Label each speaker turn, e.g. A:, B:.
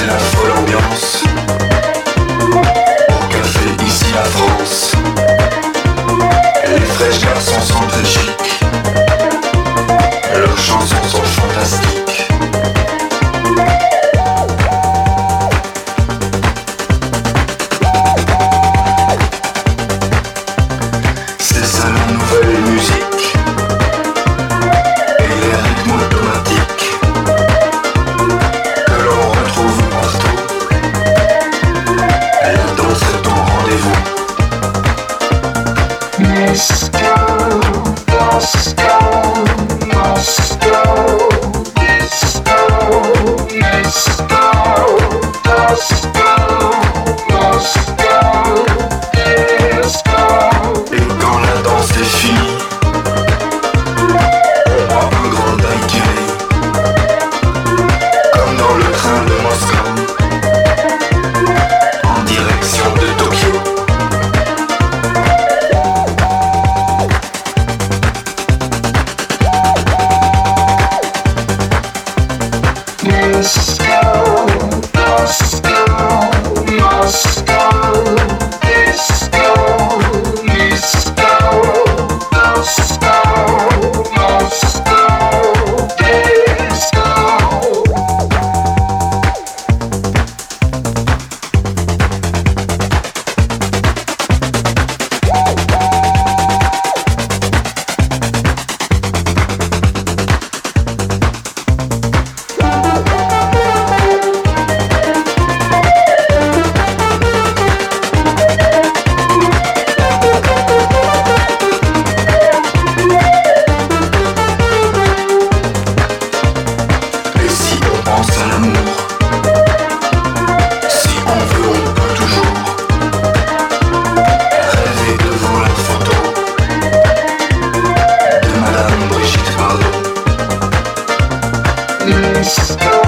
A: c'est la folle ambiance. Si on veut, on peut toujours rêver devant la photo de Madame Brigitte Bardot. Mmh.